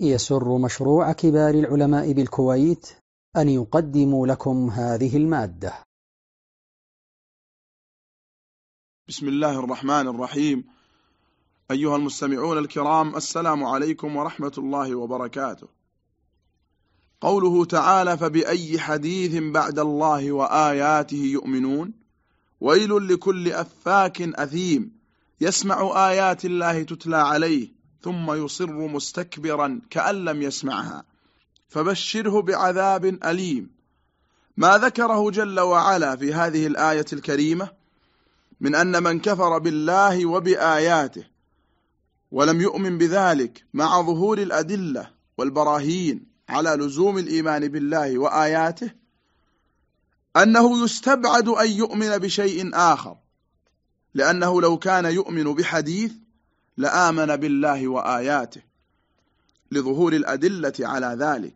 يسر مشروع كبار العلماء بالكويت أن يقدم لكم هذه المادة. بسم الله الرحمن الرحيم. أيها المستمعون الكرام السلام عليكم ورحمة الله وبركاته. قوله تعالى فبأي حديث بعد الله وآياته يؤمنون؟ ويل لكل أفاك أثيم. يسمع آيات الله تتلى عليه. ثم يصر مستكبرا كأن لم يسمعها. فبشره بعذاب أليم. ما ذكره جل وعلا في هذه الآية الكريمة من أن من كفر بالله وبآياته ولم يؤمن بذلك مع ظهور الأدلة والبراهين على لزوم الإيمان بالله وآياته أنه يستبعد أن يؤمن بشيء آخر لأنه لو كان يؤمن بحديث لآمن بالله وآياته لظهور الأدلة على ذلك.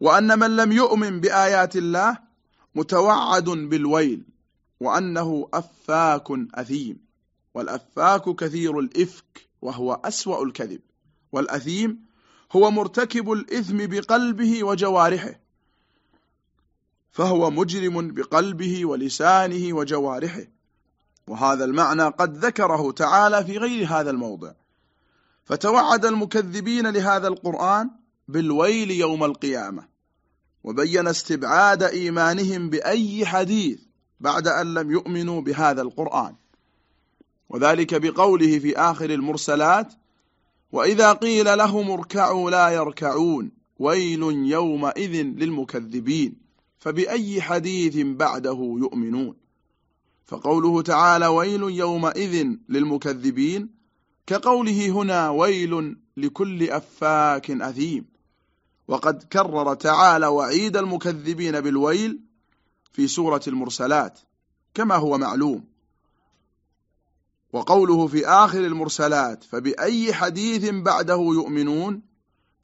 وأن من لم يؤمن بآيات الله متوعد بالويل وأنه أفاك أثيم. والأفاك كثير الإفك وهو أسوأ الكذب. والأثيم هو مرتكب الإثم بقلبه وجوارحه فهو مجرم بقلبه ولسانه وجوارحه. وهذا المعنى قد ذكره تعالى في غير هذا الموضع. فتوعد المكذبين لهذا القرآن بالويل يوم القيامة وبين استبعاد إيمانهم بأي حديث بعد أن لم يؤمنوا بهذا القرآن. وذلك بقوله في آخر المرسلات وإذا قيل لهم اركعوا لا يركعون ويل يومئذ للمكذبين فبأي حديث بعده يؤمنون؟ فقوله تعالى ويل يومئذ للمكذبين كقوله هنا ويل لكل أفاك أثيم. وقد كرر تعالى وعيد المكذبين بالويل في سورة المرسلات كما هو معلوم. وقوله في آخر المرسلات فبأي حديث بعده يؤمنون؟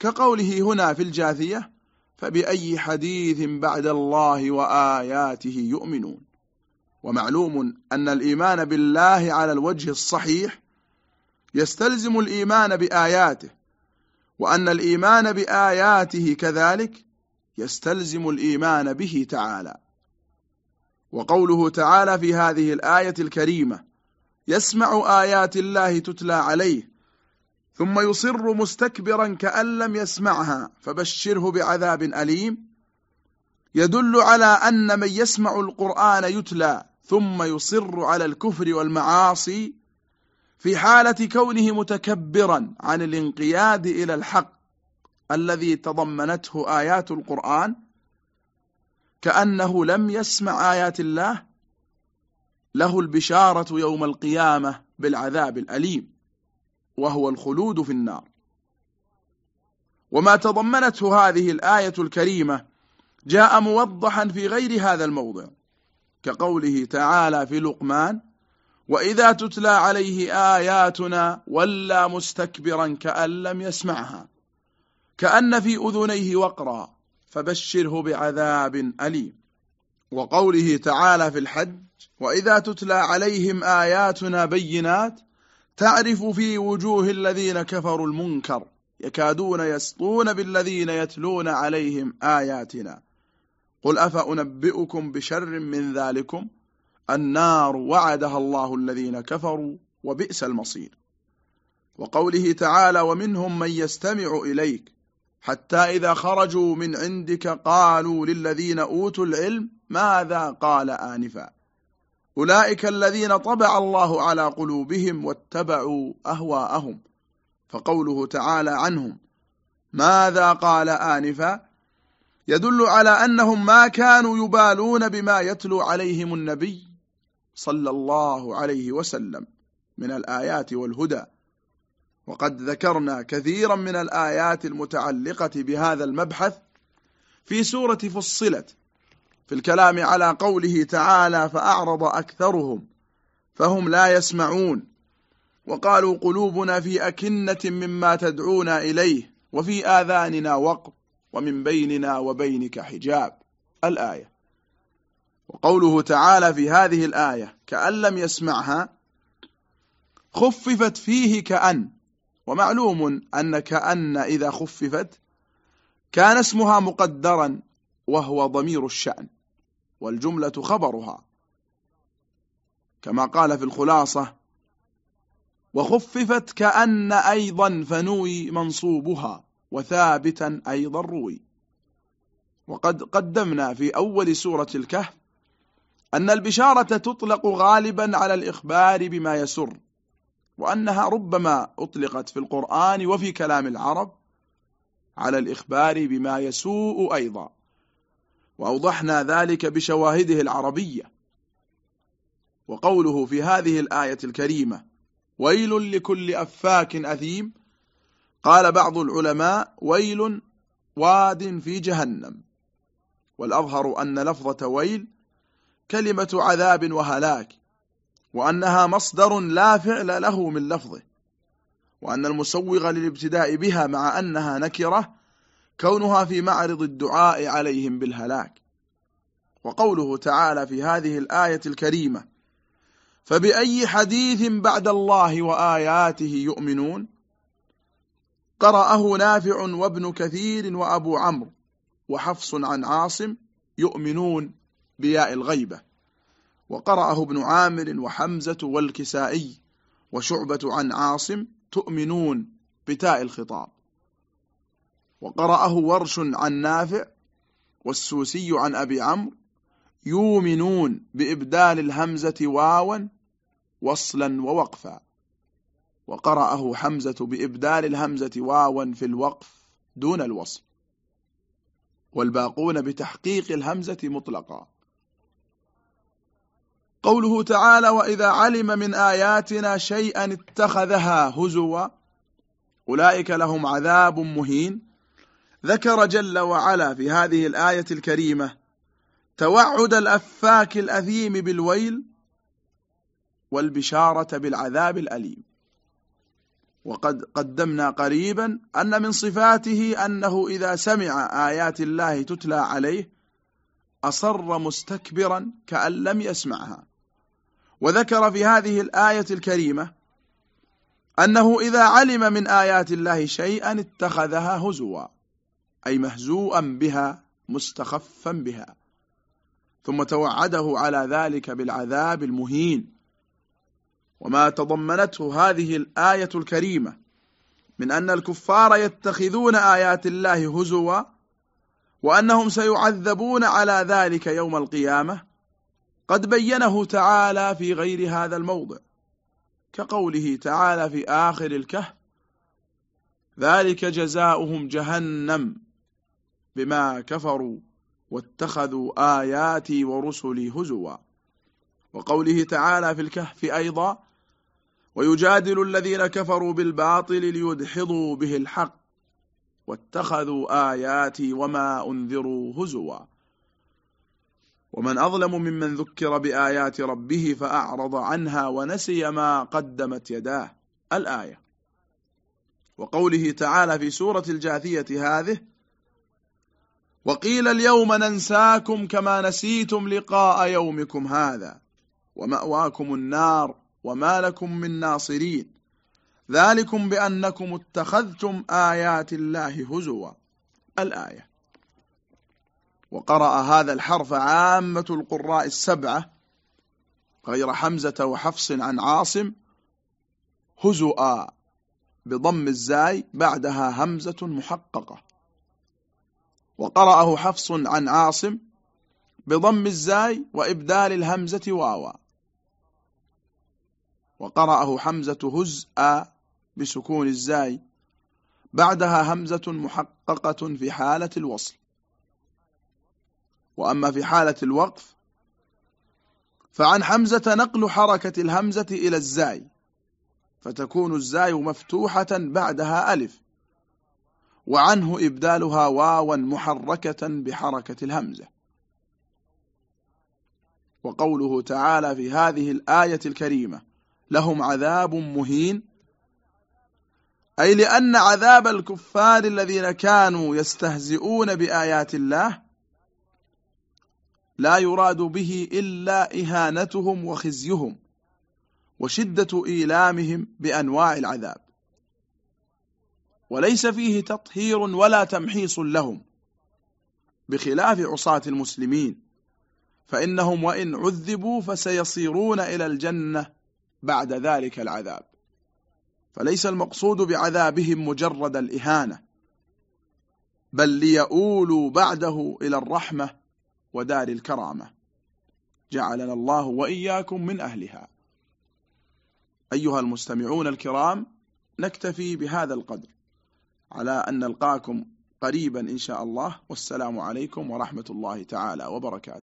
كقوله هنا في الجاثية فبأي حديث بعد الله وآياته يؤمنون؟ ومعلوم أن الإيمان بالله على الوجه الصحيح يستلزم الإيمان بآياته وأن الإيمان بآياته كذلك يستلزم الإيمان به تعالى. وقوله تعالى في هذه الآية الكريمة يسمع آيات الله تتلى عليه ثم يصر مستكبرا كأن لم يسمعها فبشره بعذاب أليم. يدل على أن من يسمع القرآن يتلى ثم يصر على الكفر والمعاصي في حالة كونه متكبرا عن الانقياد إلى الحق الذي تضمنته آيات القرآن كأنه لم يسمع آيات الله له البشارة يوم القيامة بالعذاب الأليم وهو الخلود في النار. وما تضمنته هذه الآية الكريمة جاء موضحا في غير هذا الموضع. كقوله تعالى في لقمان وإذا تتلى عليه آياتنا ولى مستكبرا كأن لم يسمعها كأن في أذنيه وقرا فبشره بعذاب أليم. وقوله تعالى في الحج وإذا تتلى عليهم آياتنا بينات تعرف في وجوه الذين كفروا المنكر يكادون يسطون بالذين يتلون عليهم آياتنا. قل أفأنبئكم بشر من ذلكم؟ النار وعدها الله الذين كفروا وبئس المصير. وقوله تعالى ومنهم من يستمع إليك حتى إذا خرجوا من عندك قالوا للذين أوتوا العلم ماذا قال آنفا؟ أولئك الذين طبع الله على قلوبهم واتبعوا أهواءهم فقوله تعالى عنهم ماذا قال آنفا؟ يدل على أنهم ما كانوا يبالون بما يتلو عليهم النبي صلى الله عليه وسلم من الآيات والهدى. وقد ذكرنا كثيرا من الآيات المتعلقة بهذا المبحث في سورة فصلت في الكلام على قوله تعالى فأعرض أكثرهم فهم لا يسمعون. وقالوا قلوبنا في أكنة مما تدعونا إليه وفي آذاننا وقر ومن بيننا وبينك حجاب. الآية. وقوله تعالى في هذه الآية كأن لم يسمعها خففت فيه كأن. ومعلوم أن كأن إذا خففت كان اسمها مقدرا وهو ضمير الشأن والجملة خبرها. كما قال في الخلاصة وخففت كأن أيضا فنوي منصوبها. وثابتا أيضا روي. وقد قدمنا في أول سورة الكهف أن البشارة تطلق غالبا على الإخبار بما يسر وأنها ربما أطلقت في القرآن وفي كلام العرب على الإخبار بما يسوء أيضا. وأوضحنا ذلك بشواهده العربية. وقوله في هذه الآية الكريمة ويل لكل أفاك أثيم قال بعض العلماء ويل واد في جهنم. والأظهر أن لفظة ويل كلمة عذاب وهلاك وأنها مصدر لا فعل له من لفظه وأن المسوغ للابتداء بها مع أنها نكرة كونها في معرض الدعاء عليهم بالهلاك. وقوله تعالى في هذه الآية الكريمة فبأي حديث بعد الله وآياته يؤمنون؟ قرأه نافع وابن كثير وأبو عمرو وحفص عن عاصم يؤمنون بياء الغيبة. وقرأه ابن عامر وحمزة والكسائي وشعبة عن عاصم تؤمنون بتاء الخطاب. وقرأه ورش عن نافع والسوسي عن أبي عمرو يؤمنون بإبدال الهمزة واوا وصلا ووقفا. وقرأه حمزة بإبدال الهمزة واوا في الوقف دون الوصل والباقون بتحقيق الهمزة مطلقا. قوله تعالى وإذا علم من آياتنا شيئا اتخذها هزوا أولئك لهم عذاب مهين. ذكر جل وعلا في هذه الآية الكريمة توعد الأفاك الأثيم بالويل والبشارة بالعذاب الأليم. وقد قدمنا قريبا أن من صفاته أنه إذا سمع آيات الله تتلى عليه أصر مستكبرا كأن لم يسمعها. وذكر في هذه الآية الكريمة أنه إذا علم من آيات الله شيئا اتخذها هزوا أي مهزوءا بها مستخفا بها ثم توعده على ذلك بالعذاب المهين. وما تضمنته هذه الآية الكريمة من أن الكفار يتخذون آيات الله هزوا وأنهم سيعذبون على ذلك يوم القيامة قد بينه تعالى في غير هذا الموضع كقوله تعالى في آخر الكهف ذلك جزاؤهم جهنم بما كفروا واتخذوا آياتي ورسلي هزوا وقوله تعالى في الكهف أيضا ويجادل الذين كفروا بالباطل ليدحضوا به الحق واتخذوا آياتي وما أنذروا هزوا. ومن أظلم ممن ذكر بآيات ربه فأعرض عنها ونسي ما قدمت يداه. الآية. وقوله تعالى في سورة الجاثية هذه وقيل اليوم ننساكم كما نسيتم لقاء يومكم هذا ومأواكم النار وما لكم من ناصرين ذلكم بأنكم اتخذتم آيات الله هزوا. الآية. وقرأ هذا الحرف عامة القراء السبعة غير حمزة وحفص عن عاصم هزؤا بضم الزاي بعدها همزة محققة. وقرأه حفص عن عاصم بضم الزاي وإبدال الهمزة واوا. وقرأه حمزة هزء بسكون الزاي. بعدها همزة محققة في حالة الوصل. وأما في حالة الوقف فعن حمزة نقل حركة الهمزة إلى الزاي. فتكون الزاي مفتوحة بعدها ألف. وعنه إبدالها واوا محركة بحركة الهمزة. وقوله تعالى في هذه الآية الكريمة لهم عذاب مهين. أي لأن عذاب الكفار الذين كانوا يستهزئون بآيات الله لا يراد به إلا إهانتهم وخزيهم وشدة إيلامهم بأنواع العذاب. وليس فيه تطهير ولا تمحيص لهم بخلاف عصاة المسلمين. فإنهم وإن عذبوا فسيصيرون إلى الجنة بعد ذلك العذاب. فليس المقصود بعذابهم مجرد الإهانة بل ليؤولوا بعده إلى الرحمة ودار الكرامة. جعلنا الله وإياكم من أهلها. أيها المستمعون الكرام نكتفي بهذا القدر على أن نلقاكم قريبا إن شاء الله. والسلام عليكم ورحمة الله تعالى وبركاته.